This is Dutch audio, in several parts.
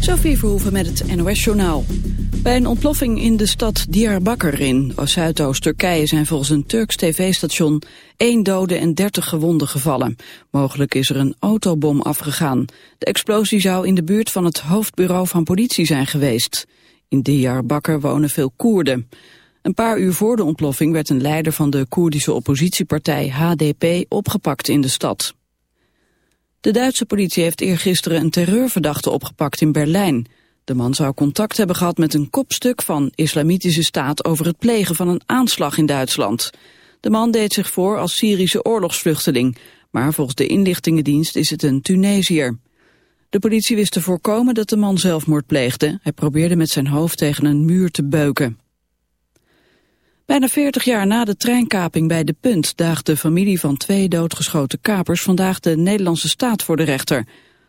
Sophie Verhoeven met het NOS-journaal. Bij een ontploffing in de stad Diyarbakir in Zuidoost-Turkije... zijn volgens een Turks tv-station één dode en dertig gewonden gevallen. Mogelijk is er een autobom afgegaan. De explosie zou in de buurt van het hoofdbureau van politie zijn geweest. In Diyarbakir wonen veel Koerden. Een paar uur voor de ontploffing werd een leider van de Koerdische oppositiepartij HDP opgepakt in de stad. De Duitse politie heeft eergisteren een terreurverdachte opgepakt in Berlijn. De man zou contact hebben gehad met een kopstuk van Islamitische Staat over het plegen van een aanslag in Duitsland. De man deed zich voor als Syrische oorlogsvluchteling, maar volgens de inlichtingendienst is het een Tunesiër. De politie wist te voorkomen dat de man zelfmoord pleegde. Hij probeerde met zijn hoofd tegen een muur te beuken. Bijna 40 jaar na de treinkaping bij De Punt daagt de familie van twee doodgeschoten kapers vandaag de Nederlandse staat voor de rechter.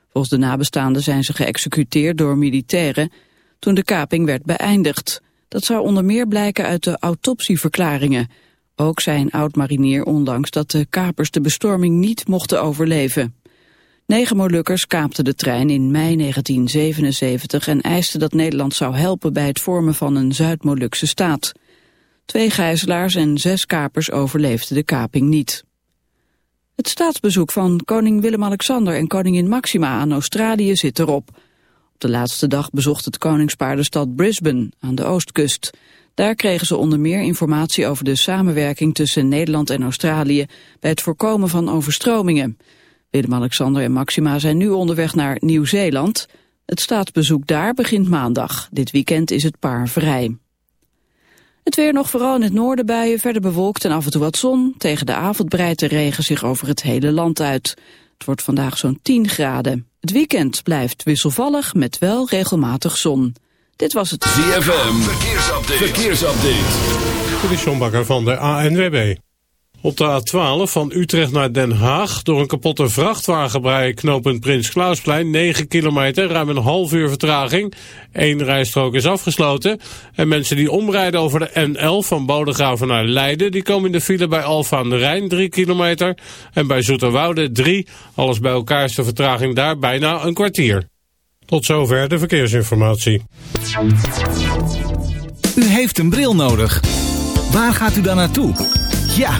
Volgens de nabestaanden zijn ze geëxecuteerd door militairen toen de kaping werd beëindigd. Dat zou onder meer blijken uit de autopsieverklaringen. Ook zei een oud-marinier onlangs dat de kapers de bestorming niet mochten overleven. Negen Molukkers kaapten de trein in mei 1977 en eisten dat Nederland zou helpen bij het vormen van een Zuid-Molukse staat. Twee gijzelaars en zes kapers overleefden de kaping niet. Het staatsbezoek van koning Willem-Alexander en koningin Maxima aan Australië zit erop. Op de laatste dag bezocht het koningspaar de stad Brisbane aan de oostkust. Daar kregen ze onder meer informatie over de samenwerking tussen Nederland en Australië bij het voorkomen van overstromingen. Willem-Alexander en Maxima zijn nu onderweg naar Nieuw-Zeeland. Het staatsbezoek daar begint maandag. Dit weekend is het paar vrij. Het weer nog vooral in het noorden buien, verder bewolkt en af en toe wat zon. Tegen de avond breidt de regen zich over het hele land uit. Het wordt vandaag zo'n 10 graden. Het weekend blijft wisselvallig met wel regelmatig zon. Dit was het ZFM, verkeersupdate. verkeersupdate. De Sjombakker van de ANWB. Op de A12 van Utrecht naar Den Haag door een kapotte vrachtwagen bij knooppunt Prins Klausplein 9 kilometer, ruim een half uur vertraging. Eén rijstrook is afgesloten en mensen die omrijden over de N11 van Bodegraven naar Leiden, die komen in de file bij Alfa aan de Rijn 3 kilometer en bij Zoeterwoude 3. Alles bij elkaar is de vertraging daar bijna een kwartier. Tot zover de verkeersinformatie. U heeft een bril nodig. Waar gaat u dan naartoe? Ja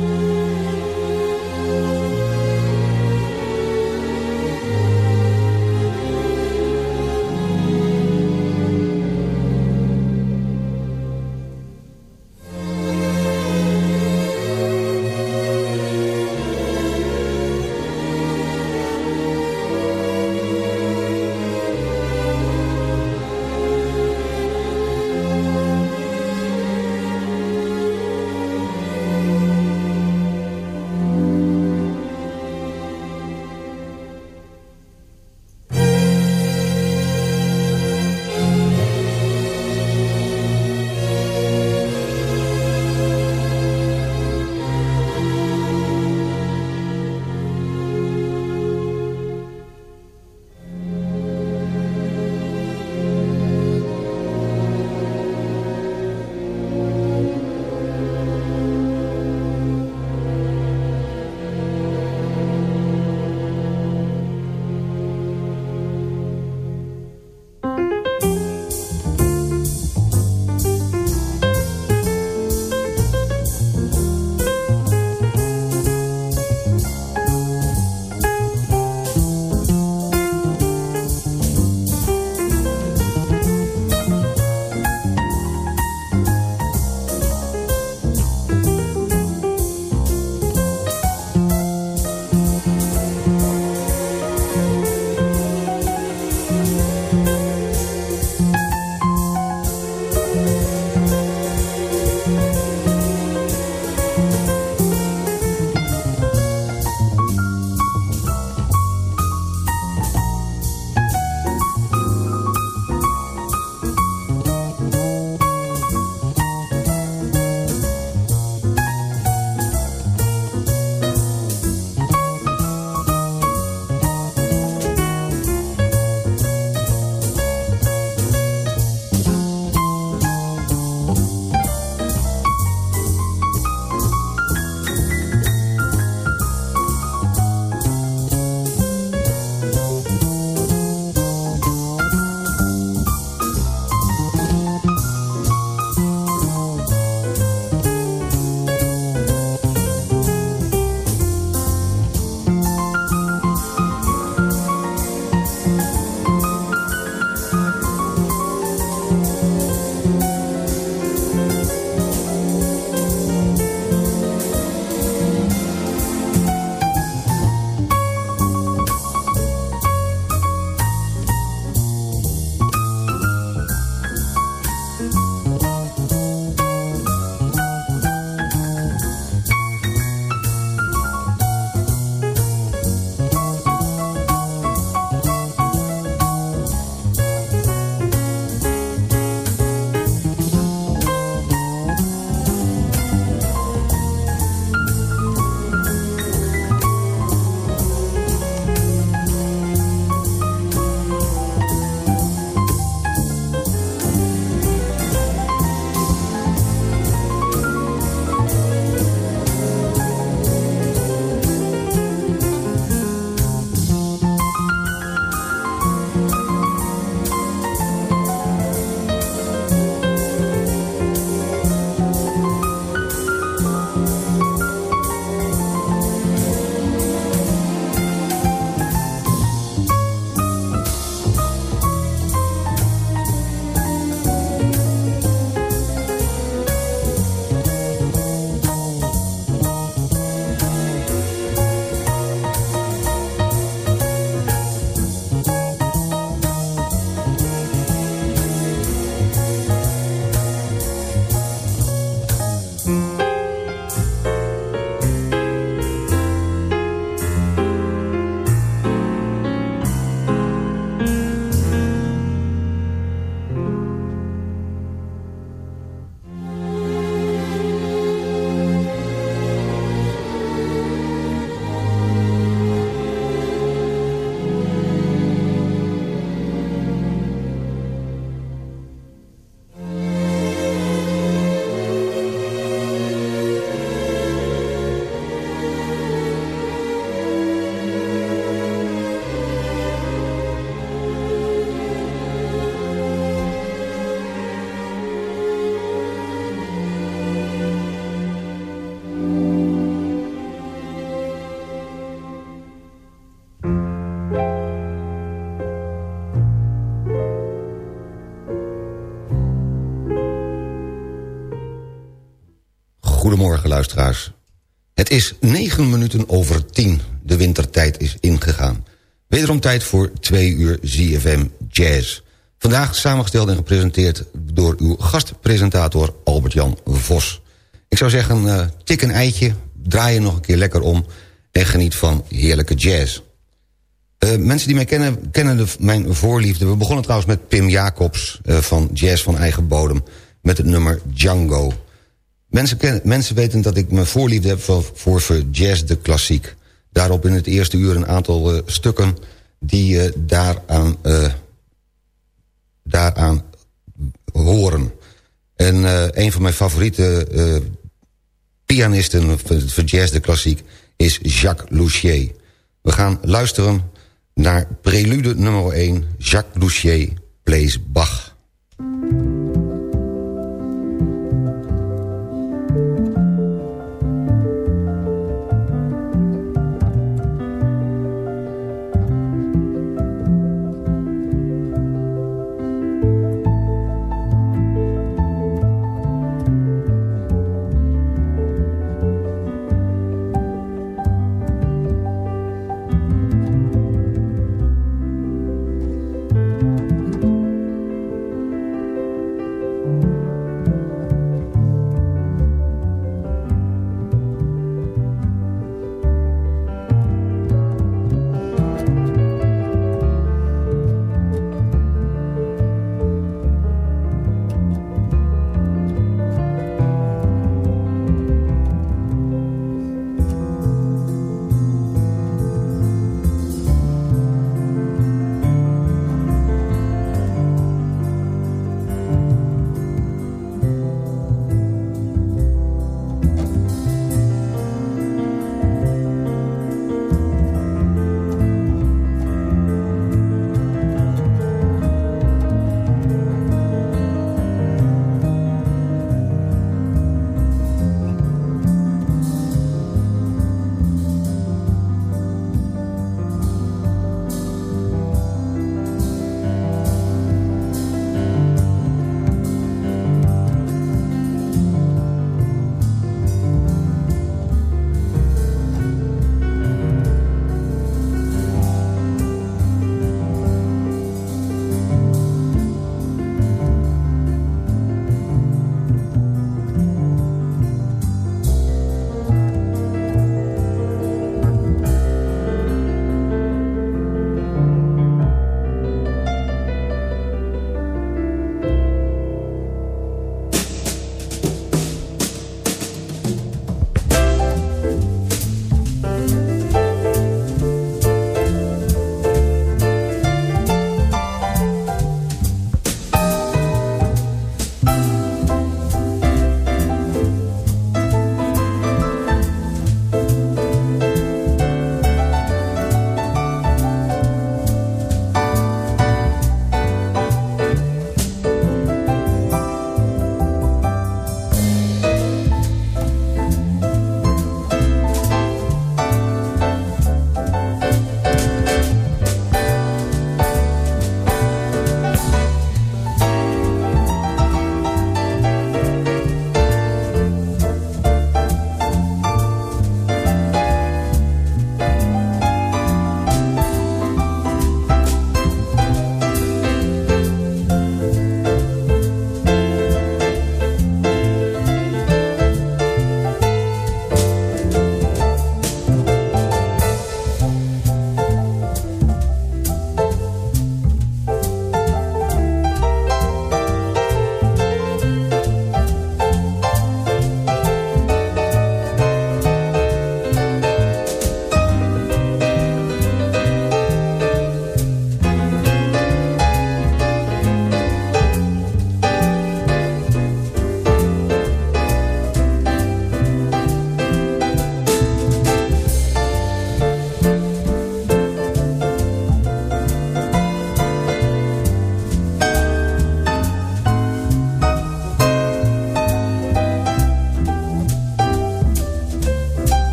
Goedemorgen luisteraars. Het is negen minuten over tien. De wintertijd is ingegaan. Wederom tijd voor twee uur ZFM Jazz. Vandaag samengesteld en gepresenteerd door uw gastpresentator Albert-Jan Vos. Ik zou zeggen, uh, tik een eitje, draai je nog een keer lekker om... en geniet van heerlijke jazz. Uh, mensen die mij kennen, kennen de, mijn voorliefde. We begonnen trouwens met Pim Jacobs uh, van Jazz van Eigen Bodem... met het nummer Django... Mensen, mensen weten dat ik me voorliefde heb voor, voor, jazz de klassiek. Daarop in het eerste uur een aantal uh, stukken die uh, daaraan, uh, daaraan horen. En een van mijn favoriete pianisten voor jazz de klassiek is Jacques Louchier. We gaan luisteren naar prelude nummer 1, Jacques Louchier plays Bach.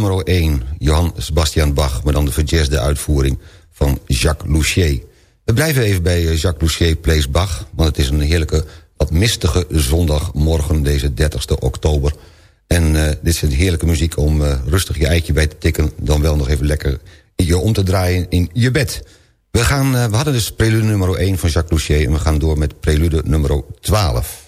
Nummer 1, Johann Sebastian Bach... maar dan de verjazzde uitvoering van Jacques Louchier. We blijven even bij eh, Jacques Louchier Plays Bach... want het is een heerlijke, wat mistige zondagmorgen... deze 30 oktober. En uh, dit is een heerlijke muziek om uh, rustig je eitje bij te tikken... dan wel nog even lekker je om te draaien in je bed. We, gaan, we hadden dus prelude nummer 1 van Jacques Louchier... en we gaan door met prelude nummer 12.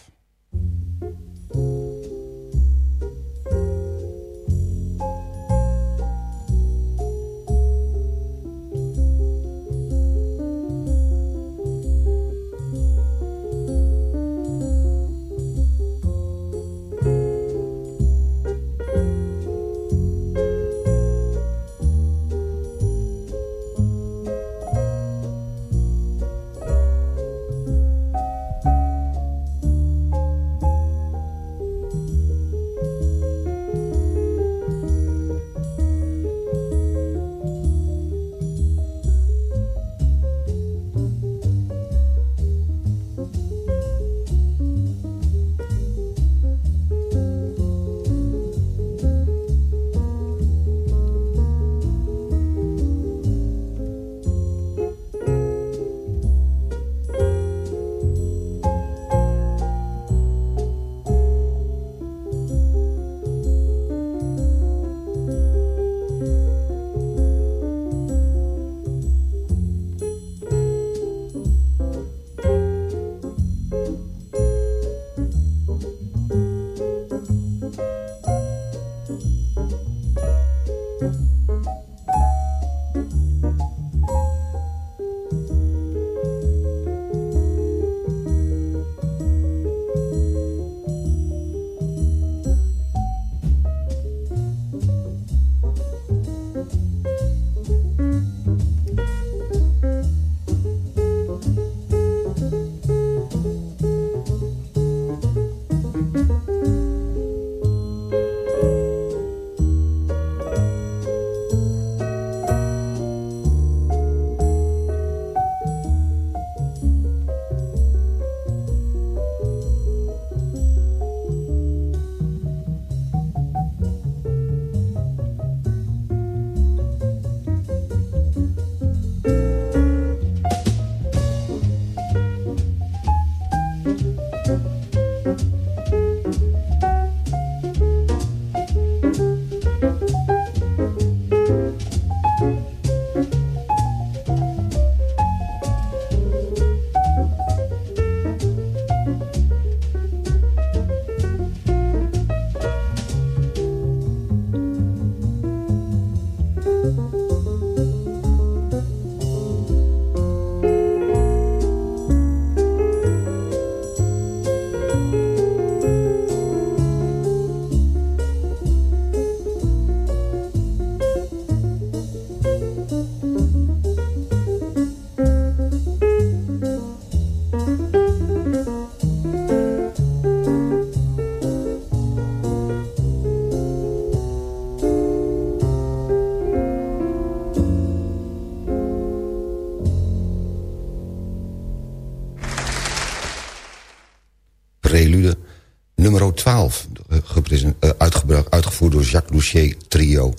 Louchier Trio.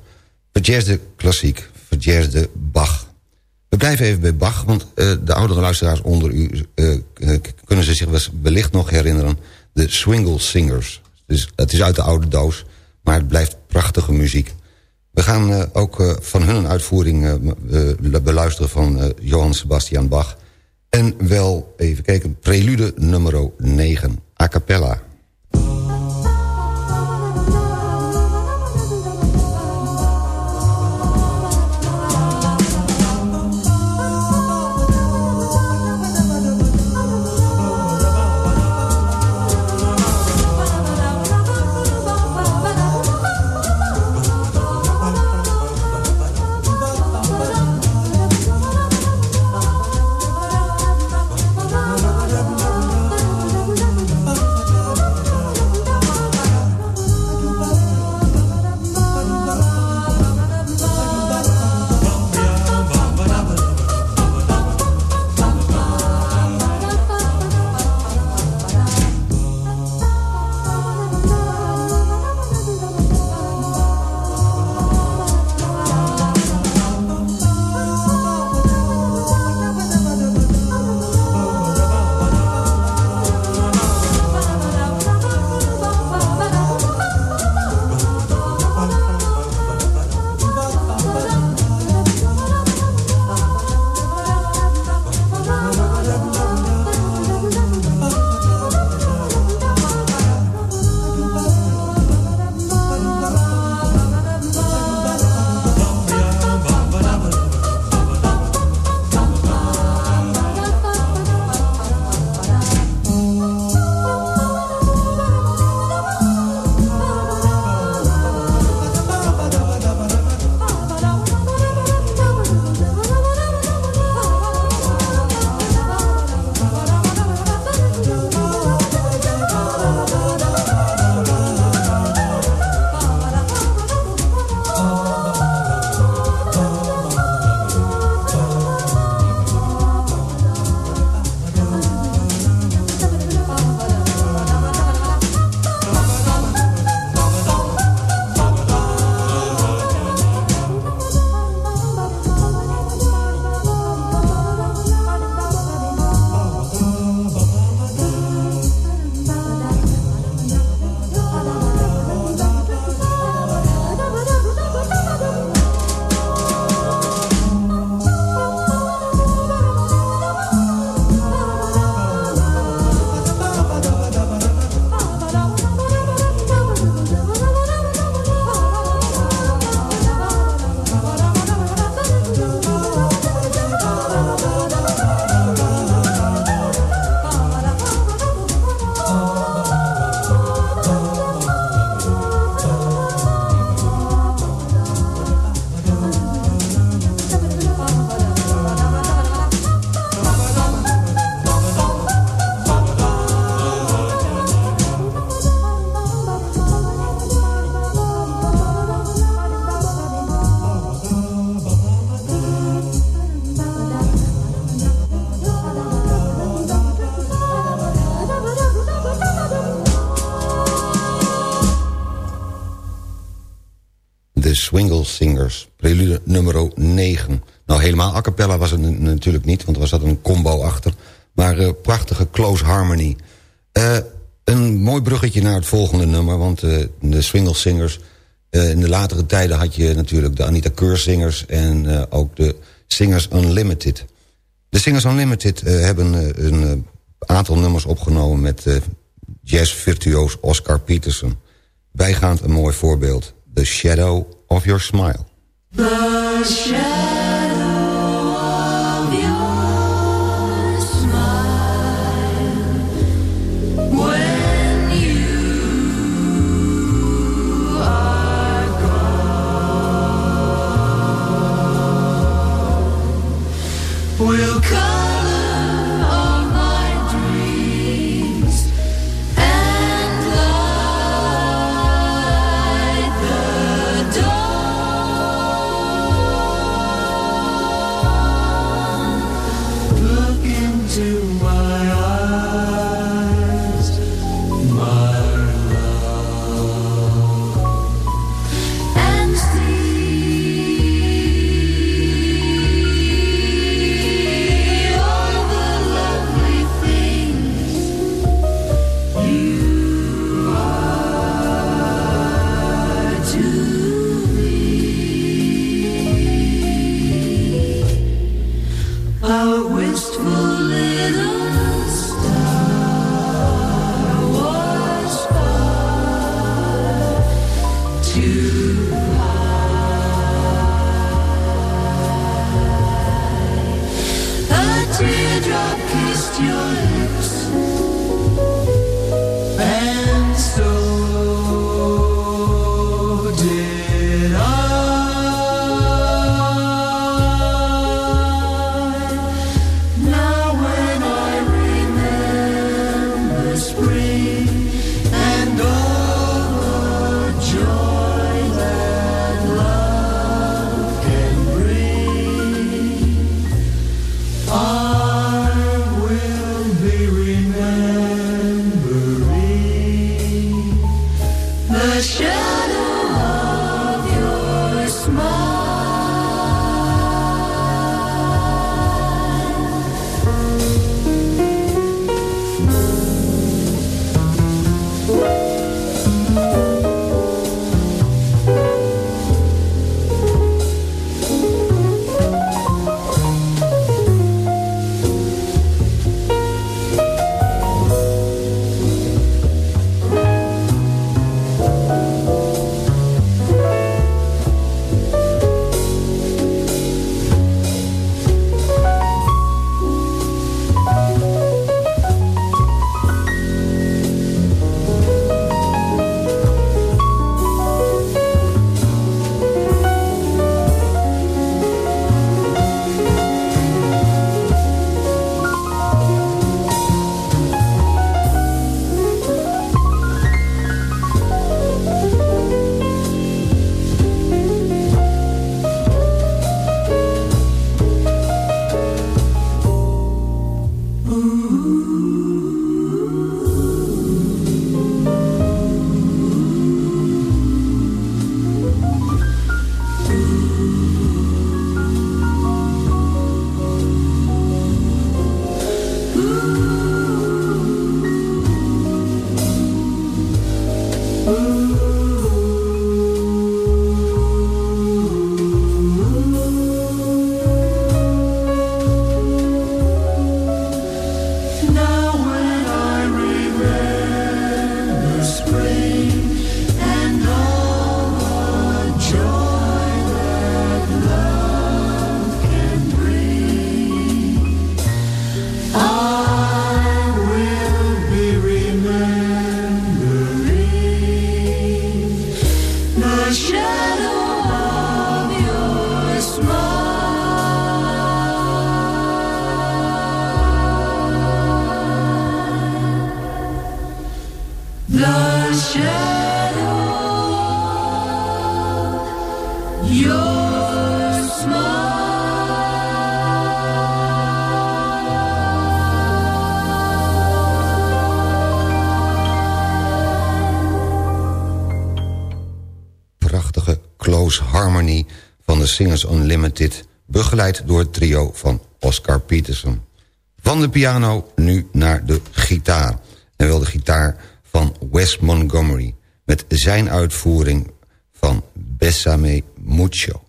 Verjazzde klassiek, verjazzde Bach. We blijven even bij Bach, want uh, de oudere luisteraars onder u... Uh, kunnen ze zich wellicht nog herinneren... de Swingle Singers. Dus het is uit de oude doos, maar het blijft prachtige muziek. We gaan ook van hun een uitvoering beluisteren van Johann Sebastian Bach... en wel, even kijken, prelude nummer 9, a cappella... a cappella was het natuurlijk niet, want er zat een combo achter. Maar uh, prachtige close harmony. Uh, een mooi bruggetje naar het volgende nummer, want uh, de Swingle Singers... in de latere tijden had je natuurlijk de Anita Keur Singers... en ook de Singers Unlimited. De Singers Unlimited hebben een aantal nummers opgenomen... met jazzvirtuoos Oscar Peterson. Bijgaand een mooi voorbeeld. The Shadow of Your Smile. The Harmony van de Singers Unlimited... begeleid door het trio van Oscar Peterson. Van de piano nu naar de gitaar. En wel de gitaar van Wes Montgomery... met zijn uitvoering van Bessame Mucho.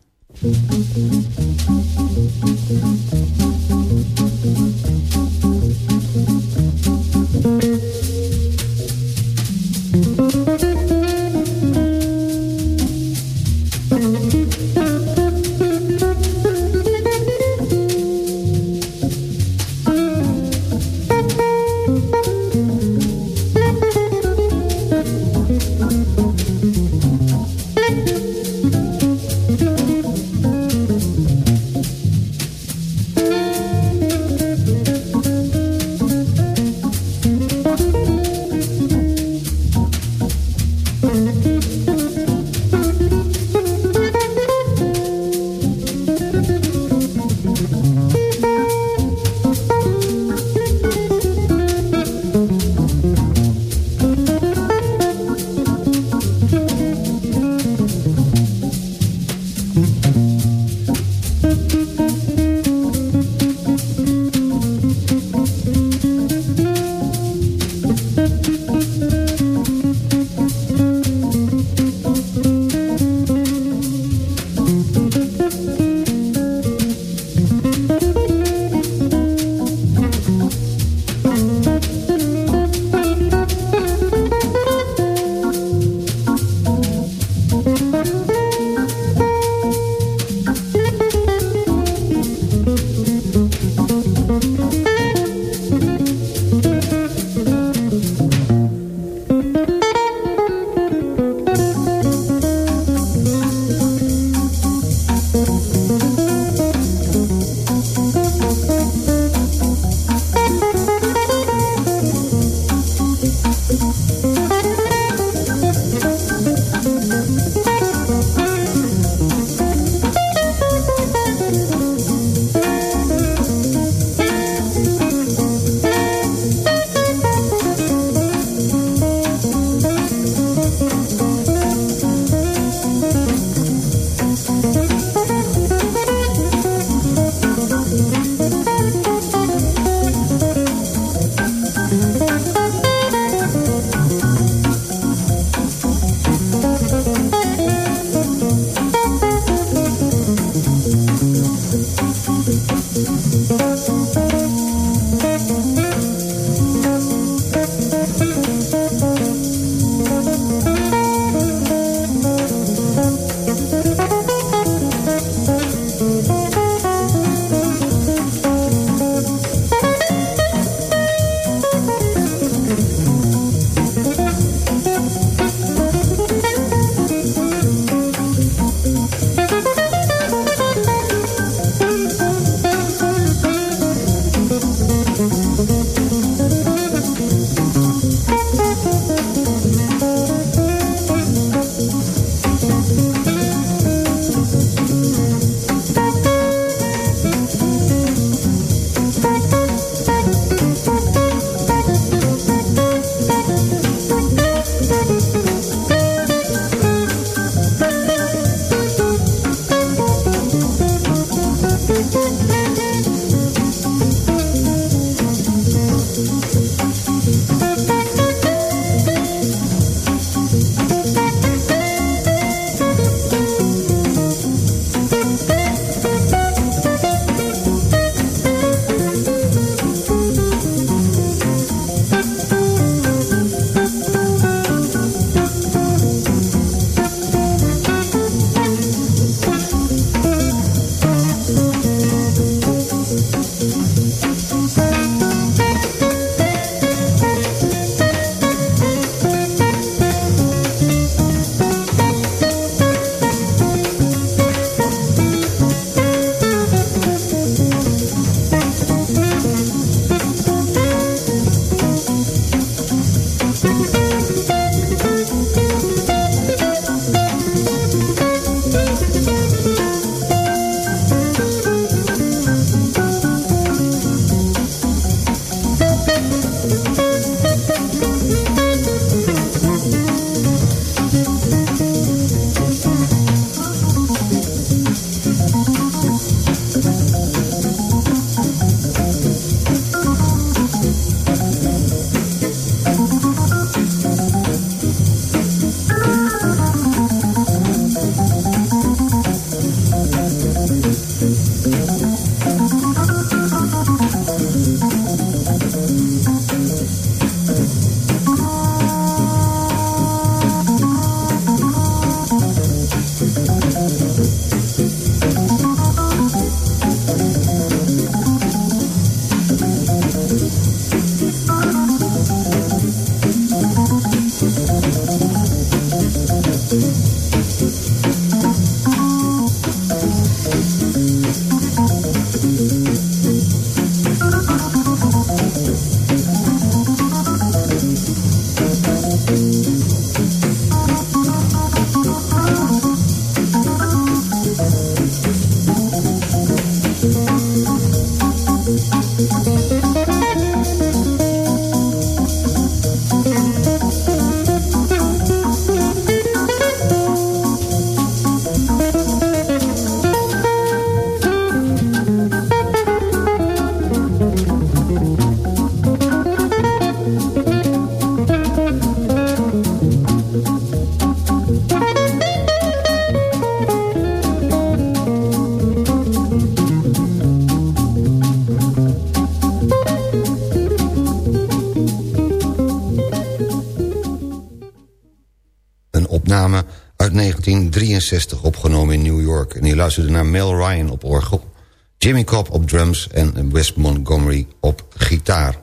En je luisterde naar Mel Ryan op orgel... Jimmy Cobb op drums en Wes Montgomery op gitaar.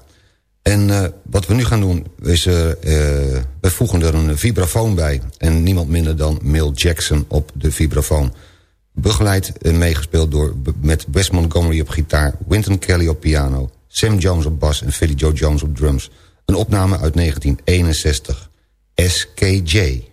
En uh, wat we nu gaan doen is... Uh, we voegen er een vibrafoon bij. En niemand minder dan Mel Jackson op de vibrafoon. Begeleid en meegespeeld door, met Wes Montgomery op gitaar... Wynton Kelly op piano, Sam Jones op bas en Philly Joe Jones op drums. Een opname uit 1961. SKJ.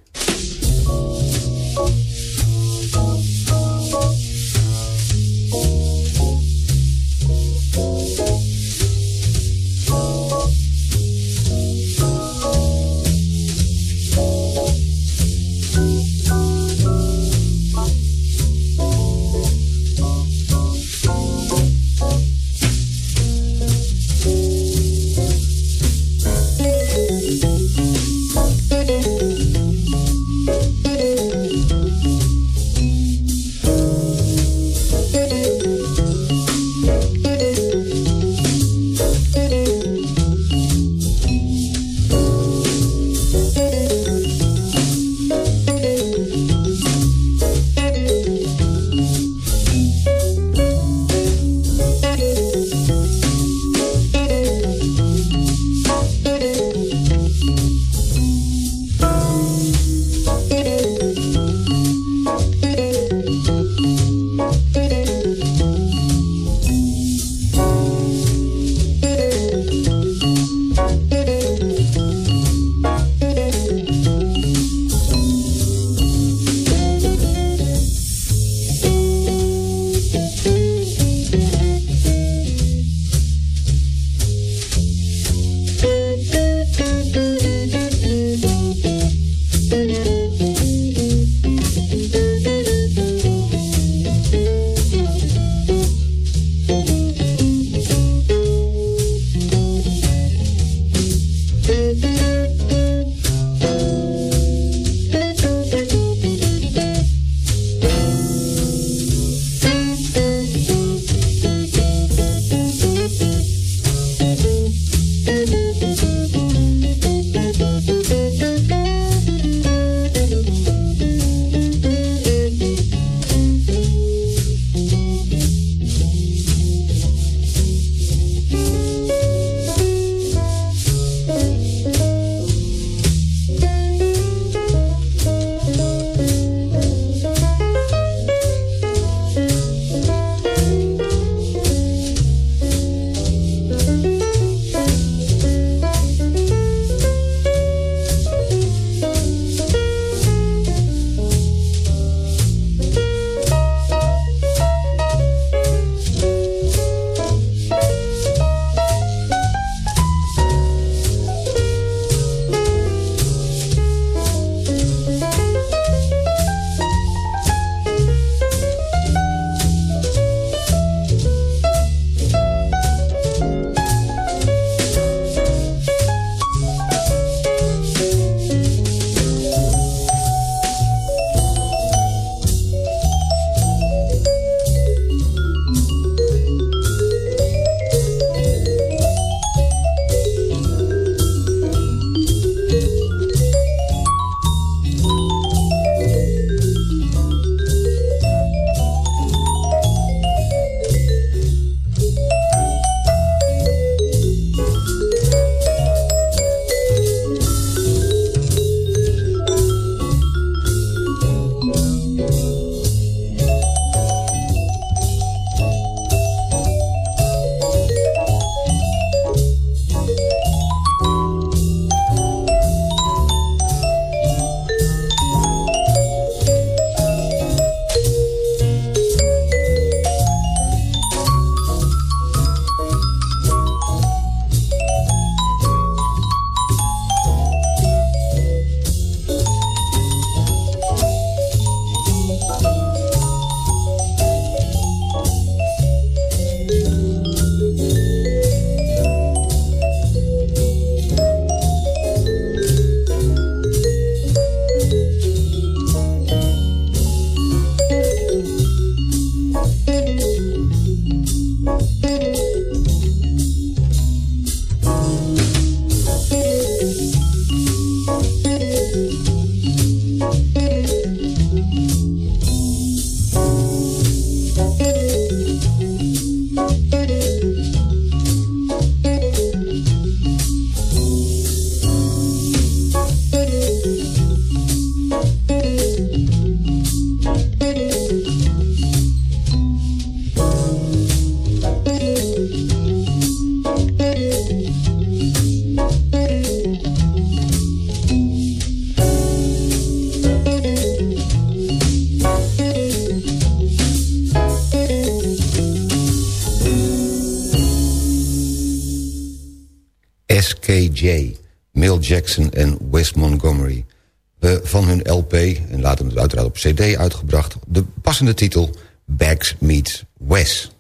Cd uitgebracht... de passende titel Bags Meets Wes.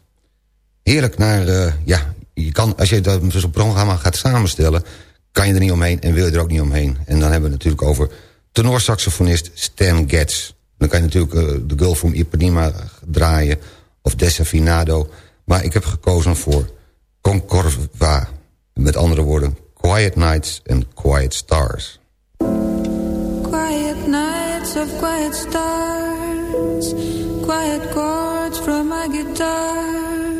Heerlijk naar, uh, ja, je kan, als je dat zo'n programma gaat samenstellen... kan je er niet omheen en wil je er ook niet omheen. En dan hebben we het natuurlijk over tenorsaxofonist Stan Getz. Dan kan je natuurlijk de Girl from Ipanema draaien... of Desafinado. Maar ik heb gekozen voor Concorva. Met andere woorden, Quiet Nights and Quiet Stars. Of quiet stars Quiet chords from my guitar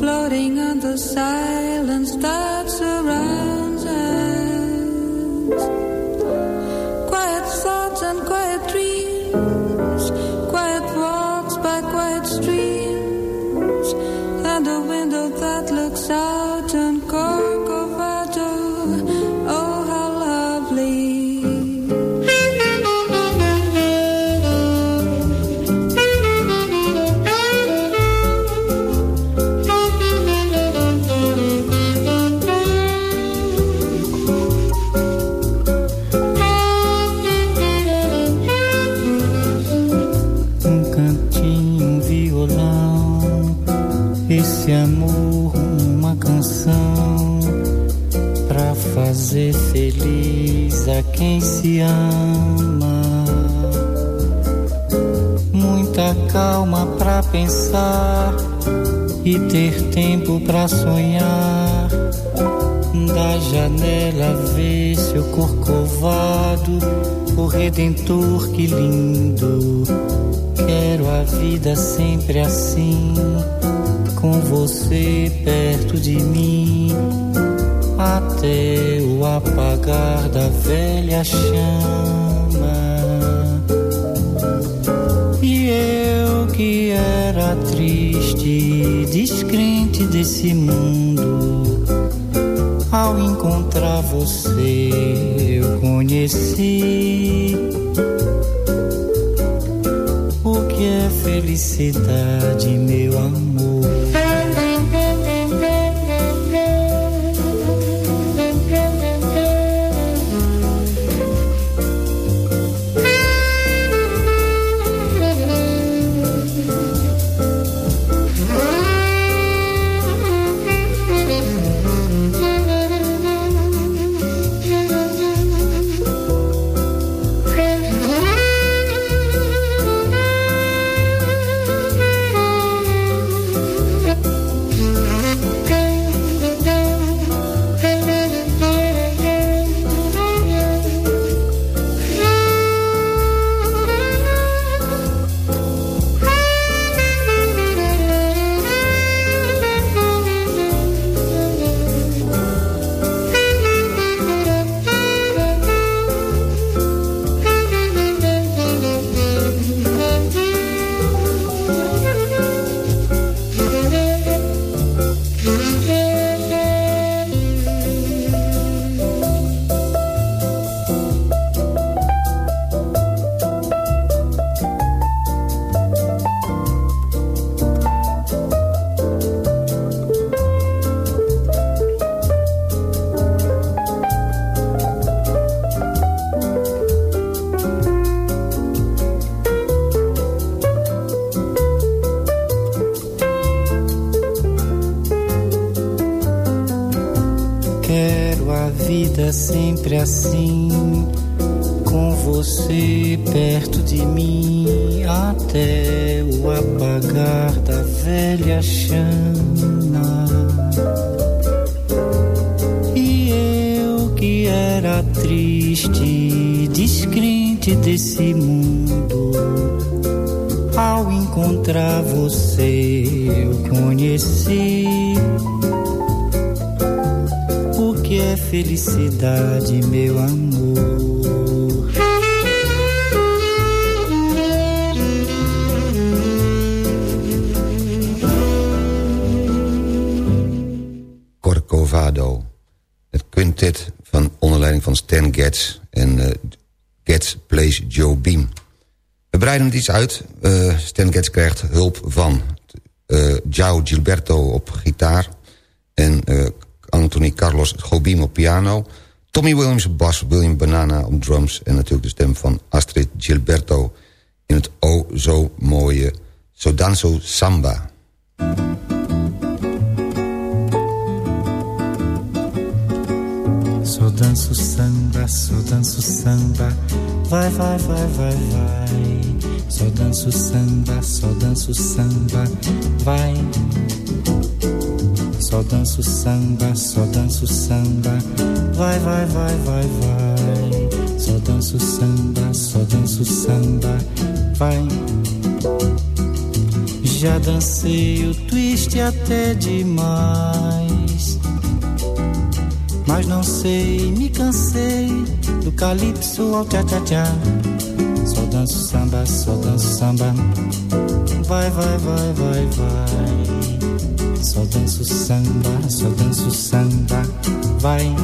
Floating on the silence se ama. Muita calma pra pensar e ter tempo pra sonhar. Da janela ver seu corcovado, o redentor que lindo. Quero a vida sempre assim, com você perto de mim, até apagar da velha chama. E eu que era triste, descrente desse mundo, ao encontrar você eu conheci o que é felicidade, meu amor. Encontrar você eu conheci o que é felicidade, meu amor. Corcovado. Het quintet van onder leiding van Stan Getz en uh, Getz plays Joe Beam. We breiden het iets uit. Uh, Stan Getz krijgt hulp van uh, João Gilberto op gitaar... en uh, Anthony Carlos Gobim op piano... Tommy Williams bas, William Banana op drums... en natuurlijk de stem van Astrid Gilberto in het o zo mooie Sodanzo Samba. Só danço samba, só danço samba, vai, vai, vai, vai, vai. Só danço samba, só danço samba, vai. Só danço samba, só danço samba, vai, vai, vai, vai, vai. Só danço samba, só danço samba, vai. Já dancei o twist até demais. Mas não sei, me cansei do calypso ao tchá-tchá-tchá. Só danço samba, só danço samba. Vai, vai, vai, vai, vai. Só danço samba, só danço samba. Vai.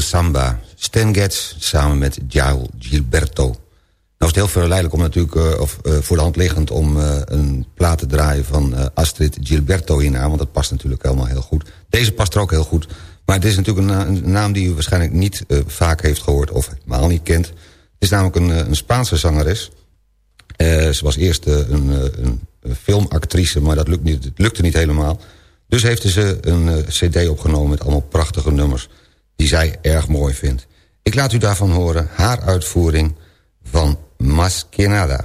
Samba. Stan samen met Gial Gilberto. Nou is het heel verleidelijk om natuurlijk, uh, of uh, voor de hand liggend... om uh, een plaat te draaien van Astrid Gilberto hierna... want dat past natuurlijk helemaal heel goed. Deze past er ook heel goed. Maar het is natuurlijk een, naam die u waarschijnlijk niet vaak heeft gehoord... of helemaal niet kent. Het is namelijk een, een Spaanse zangeres. ze was eerst een, een, filmactrice, maar dat niet, lukte niet helemaal. Dus heeft ze een cd opgenomen met allemaal prachtige nummers die zij erg mooi vindt. Ik laat u daarvan horen haar uitvoering van Masquinada.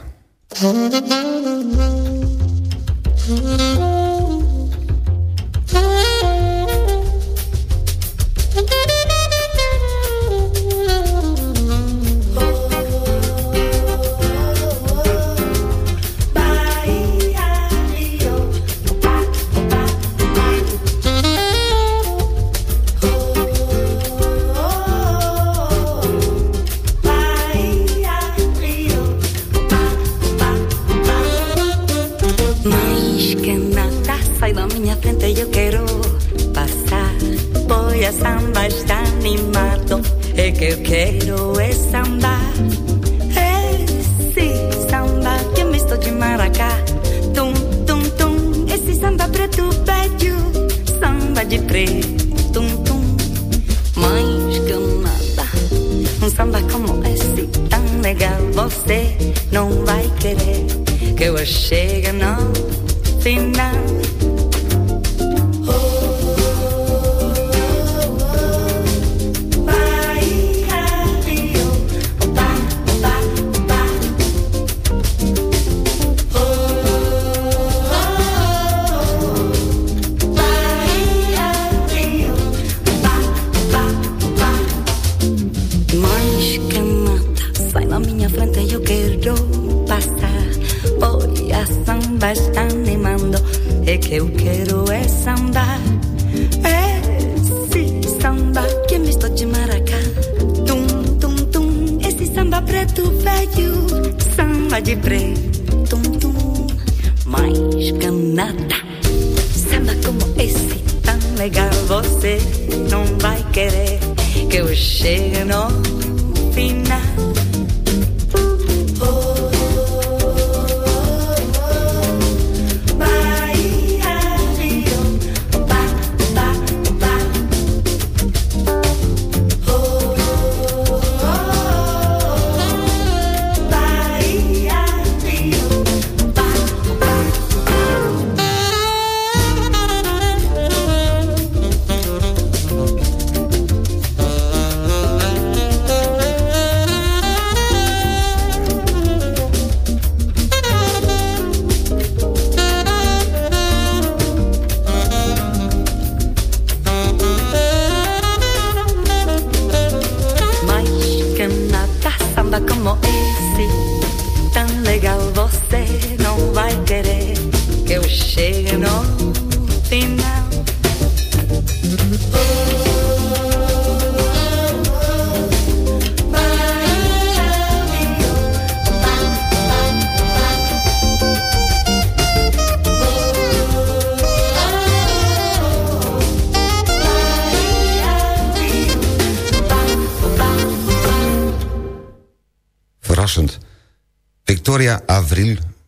Mas que nada sai da minha frente eu quero passar. Pois a samba está animado. É que eu quero é samba. É, esse samba que eu misto de maracá. Tum, tum, tum Esse samba preto velho. Samba de preto, tum, tum. Mas que nada Um samba como esse tão legal Você não vai querer que eu chegue no final.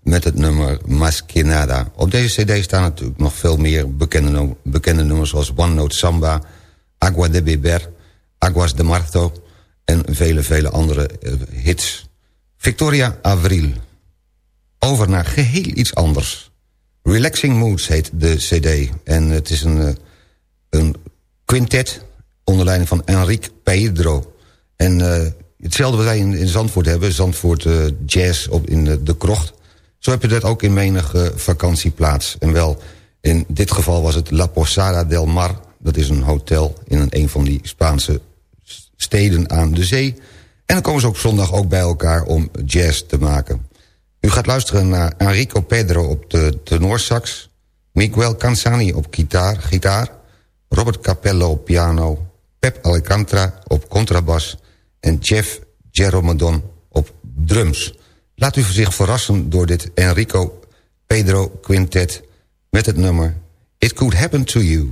Met het nummer Masquinada. Op deze cd staan natuurlijk nog veel meer bekende, bekende nummers... zoals One Note Samba, Agua de Beber, Aguas de Marto... en vele, vele andere eh, hits. Victoria Avril. Over naar geheel iets anders. Relaxing Moods heet de cd. En het is een, eh, een quintet onder leiding van Enrique Pedro. En... Uh, Hetzelfde wat wij in, Zandvoort hebben, Zandvoort uh, Jazz op, in de, de Krocht. Zo heb je dat ook in menige vakantieplaats. En wel, in dit geval was het La Posada del Mar. Dat is een hotel in een, een van die Spaanse steden aan de zee. En dan komen ze op zondag ook bij elkaar om jazz te maken. U gaat luisteren naar Enrico Pedro op de tenorsax... Miguel Canzani op gitaar, gitaar Robert Capello op piano... Pep Alcantara op contrabas en Jeff Jeromedon op drums. Laat u zich verrassen door dit Enrico Pedro Quintet met het nummer It Could Happen to You.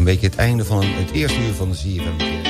Een beetje het einde van het eerste uur van de ZFM.